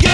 Yeah!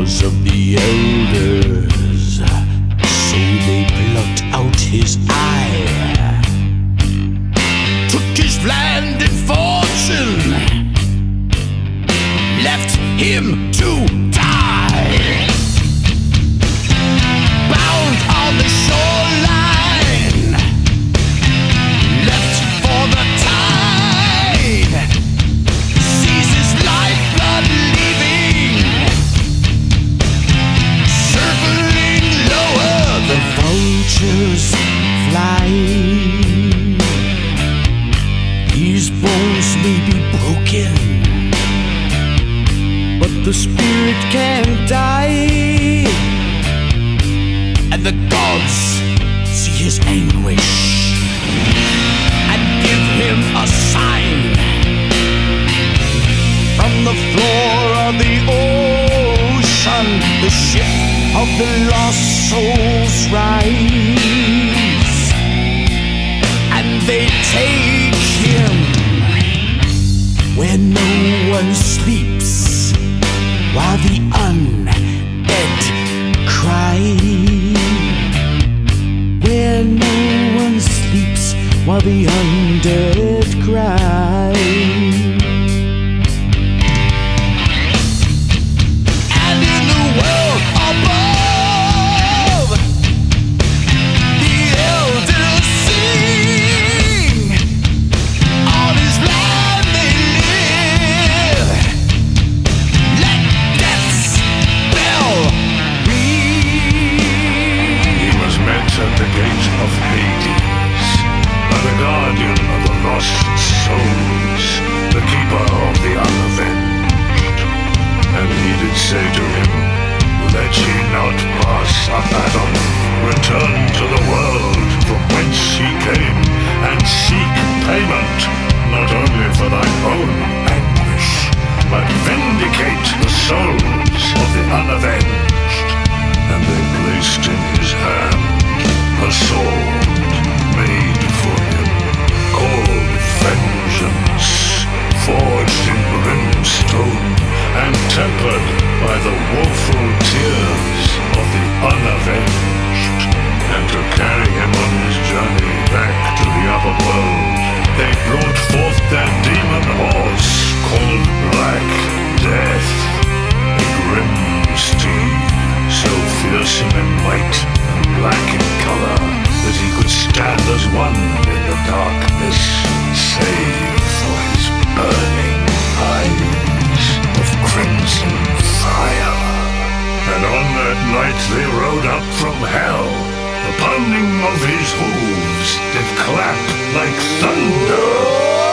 Gods of the elders. So they plucked out his eye, took his land and fortune, left him to the spirit can't die. And the gods see his anguish and give him a sign from the floor of the ocean. The ship of the lost souls rise, and they take him where no one sleeps, while the undead cry. Where no one sleeps, while the undead cry. Guardian of the lost souls, the keeper of the unavenged. And he did say to him, Let ye not pass Abaddon, return to the world from whence ye came, and seek payment, not only for thine own anguish, but vindicate the souls of the unavenged. And they placed in his hand a sword forged in brimstone and tempered by the woeful tears of the unavenged. And to carry him on his journey back to the upper world, they brought forth their demon horse called Black Death, a grim steed, so fearsome in might and black in color that he could stand as one in the darkness, save burning eyes of crimson fire. And on that night they rode up from hell. The pounding of his hooves did clap like thunder.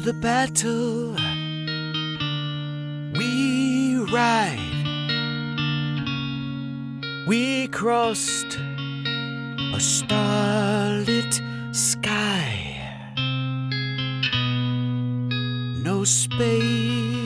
Battle we ride. We crossed a starlit sky. No space,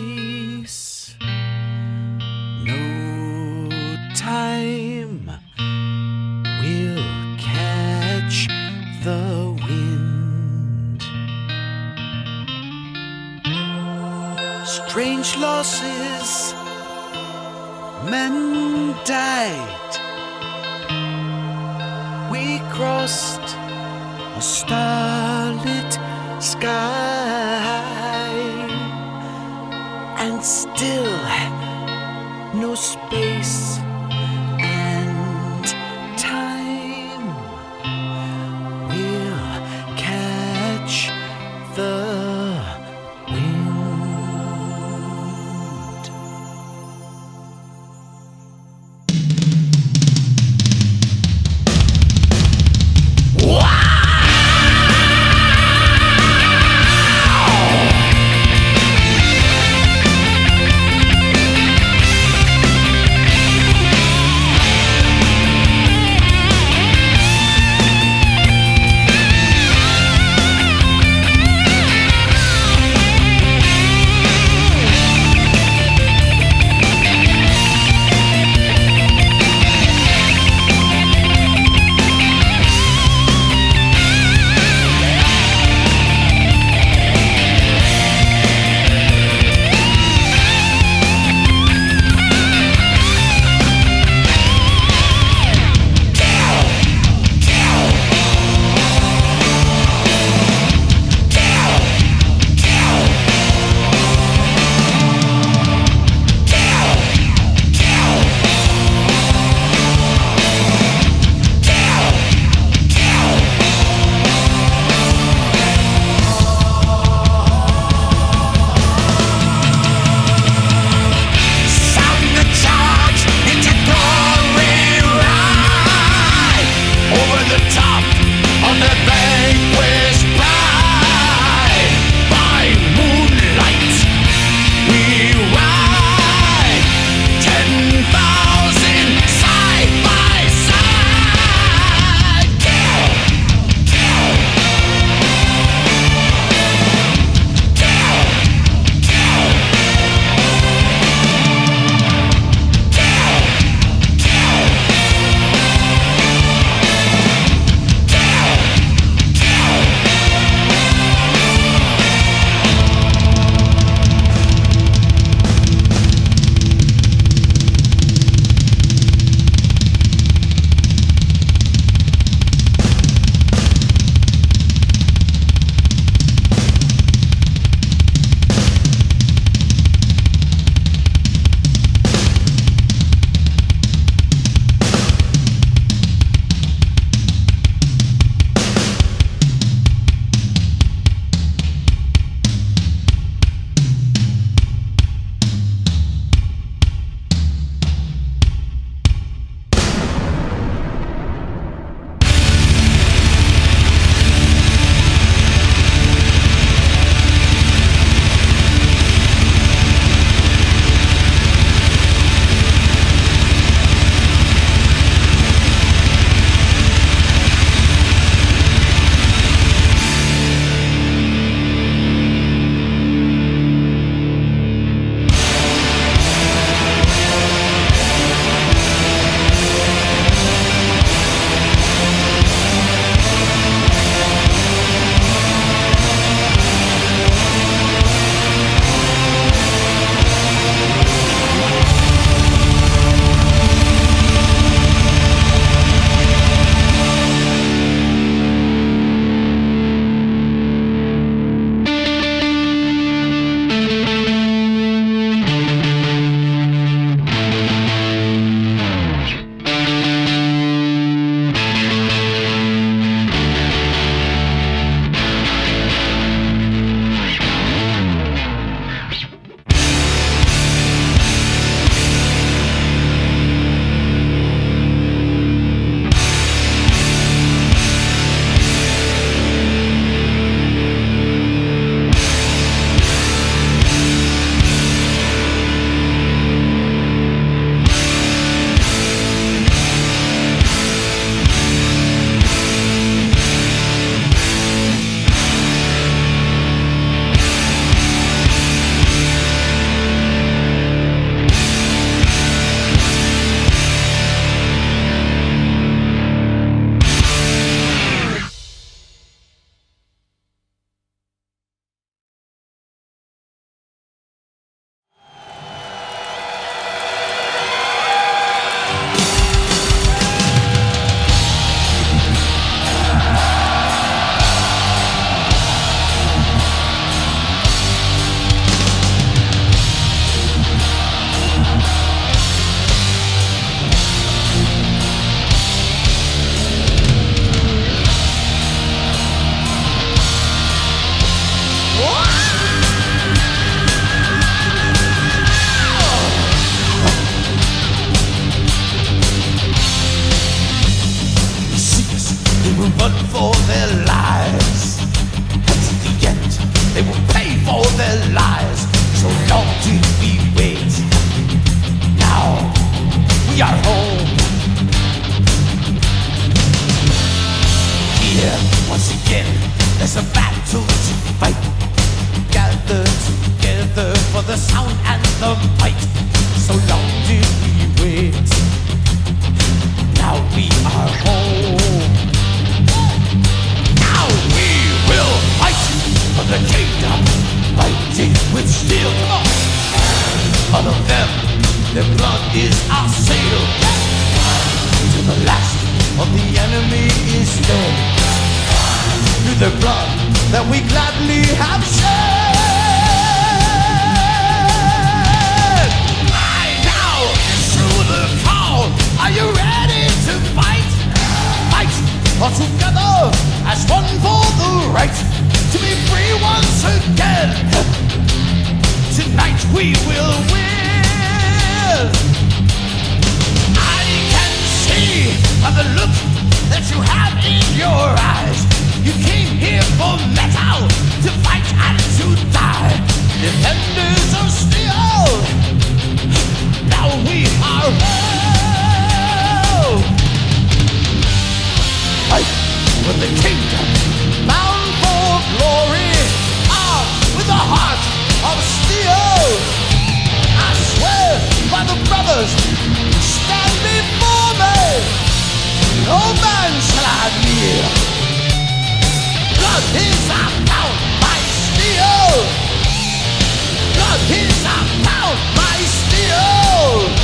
attitude die. Defenders of steel. Now we are with the kingdom, bound for glory. Armed with heart of steel. I swear by the brothers, stand before me. No man shall is our his about my steel.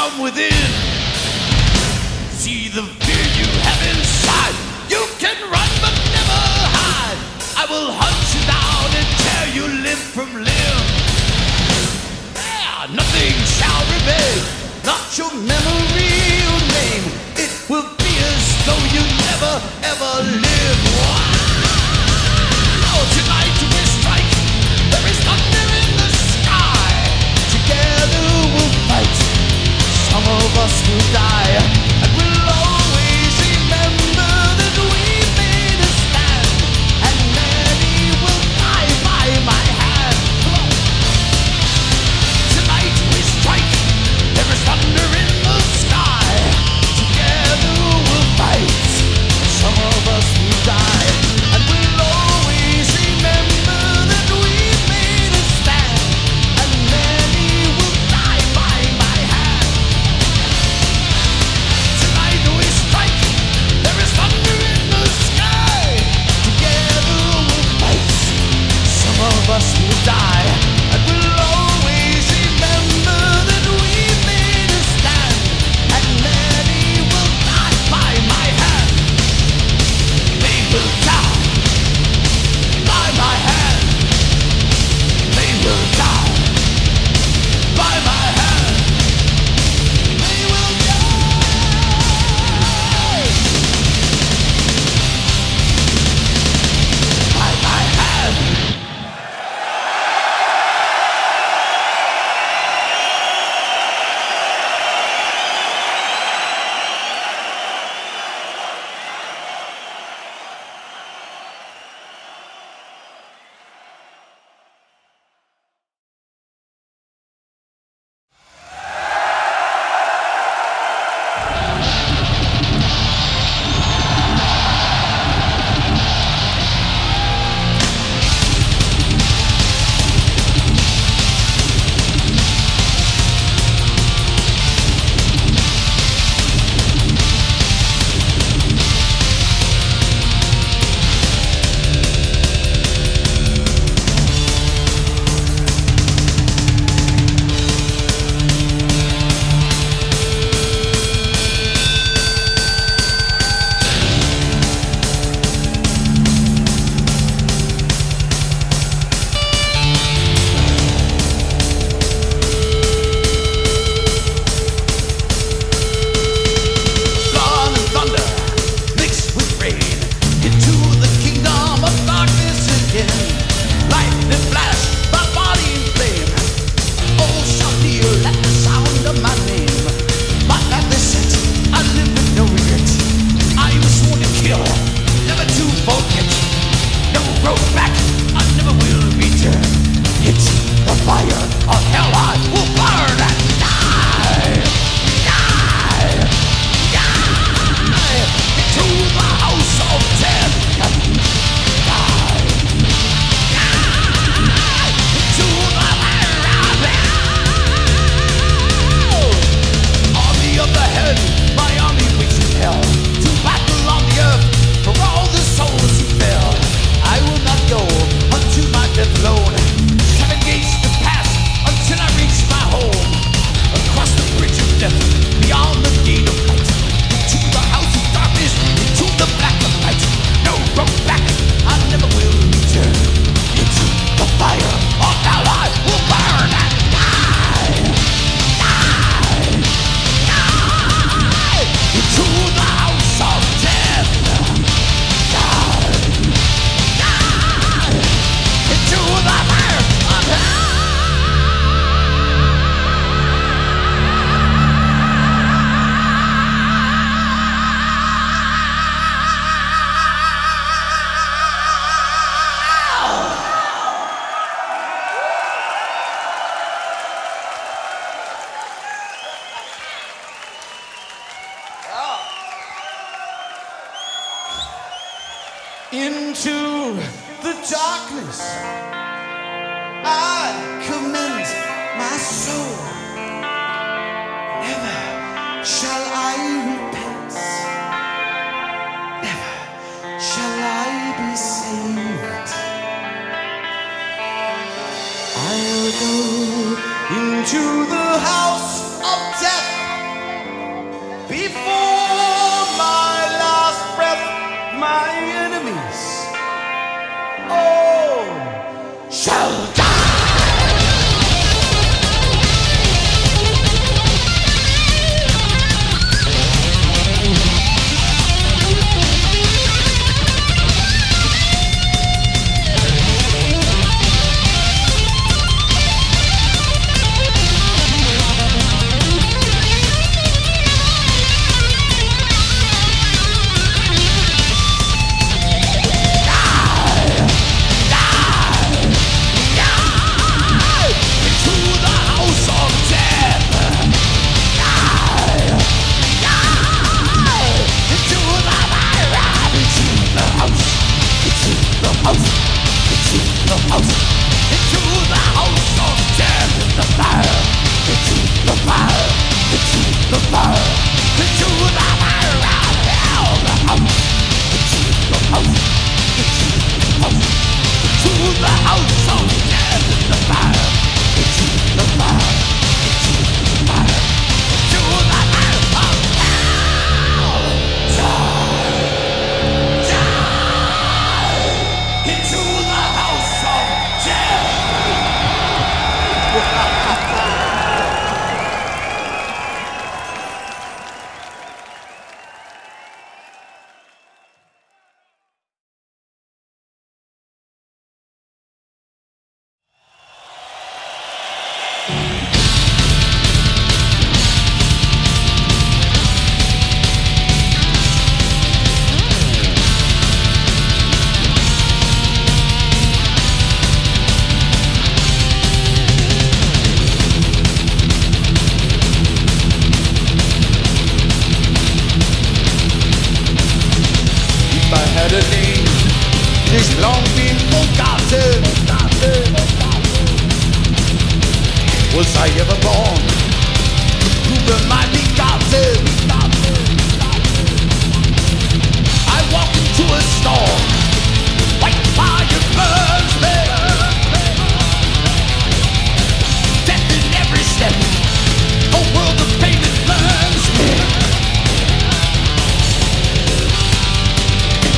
come within. See the fear you have inside. You can run but never hide. I will hunt you down and tear you limb from limb. Yeah, nothing shall remain, not your memory or name. It will be as though you never ever lived. To die.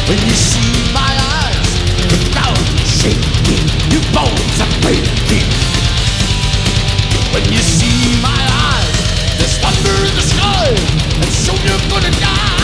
When you see my eyes shaking You bones are breaking. When you see my eyes There's thunder in the sky And soon you're gonna die.